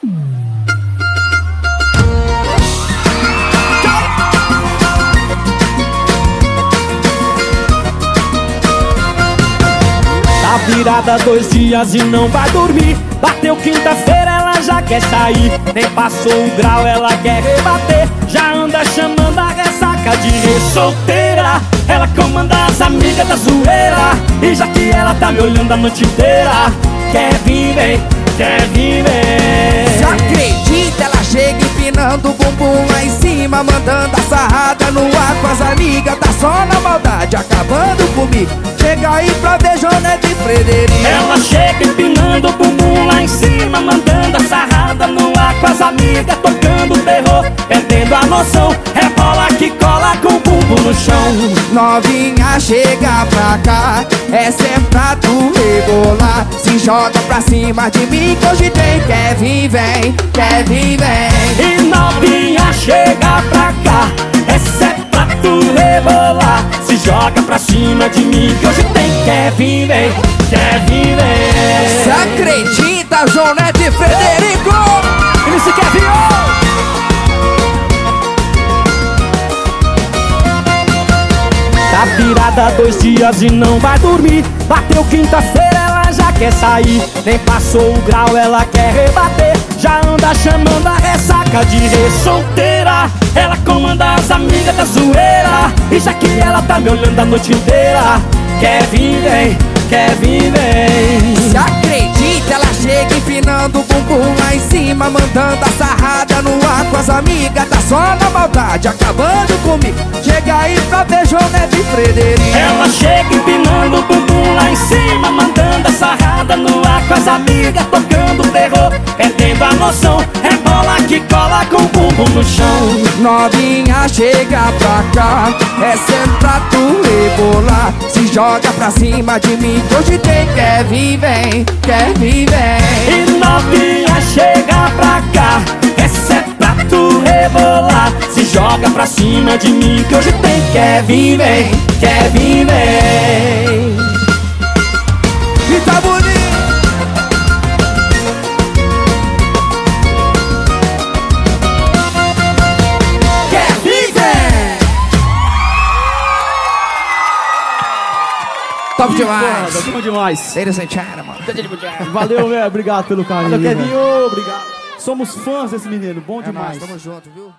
Tá virada dois dias e não vai dormir. Bateu quinta-feira, ela já quer sair. Nem passou o grau, ela quer rebater. Já anda chamando a ressaca de solteira. Ela comanda as amigas da zoeira. E já que ela tá me olhando a noite inteira. Quer vir, vem, quer vir, vem Mandando a sarrada no ar com as amigas Tá só na maldade, acabando comigo. Chega aí pra ver Jonete Frederico. Ela chega empinando o bumbum lá em cima Mandando a sarrada no ar com as amigas Tocando terror, perdendo a noção. Rebola que cola com o bumbum no chão. Novinha, chega pra cá é pra tu rebolar. Se joga pra cima de mim que hoje tem Quer vir, vem, quer vir, vem. E Essa é pra tu rebolar. Se joga pra cima de mim que hoje tem vir, vem, vir, vem. Se acredita, Jonete Frederico? Ele se quer vir, oh! Tá virada dois dias e não vai dormir. Bateu quinta-feira, ela já quer sair. Nem passou o grau, ela quer rebater Já anda chamando a ressaca de solteira. Ela comanda as amigas da zoeira. E já que ela tá me olhando a noite inteira Quer vir, vem, quer vir, vem. Se acredita, ela chega empinando o bumbum lá em cima Mandando a sarrada no ar com as amigas. Tá só na maldade, acabando comigo. Chega aí pra ver Jonete Frederico. Ela chega empinando o bumbum lá em cima Mandando a sarrada no ar com as amigas perdendo a noção Rebola que cola com o bumbum no chão. Novinha, chega pra cá. É pra tu rebolar Se joga pra cima de mim que hoje tem Quer vir, vem, quer vir, vem. E novinha chega pra cá. É pra tu rebolar Se joga pra cima de mim que hoje tem Quer vir, vem, quer vir, Top demais Foda, demais. Ladies and gentlemen Valeu, velho. Obrigado pelo carinho. Valeu, velho. Kevinho, obrigado Somos fãs desse menino. Bom É demais. nóis, tamo junto, viu?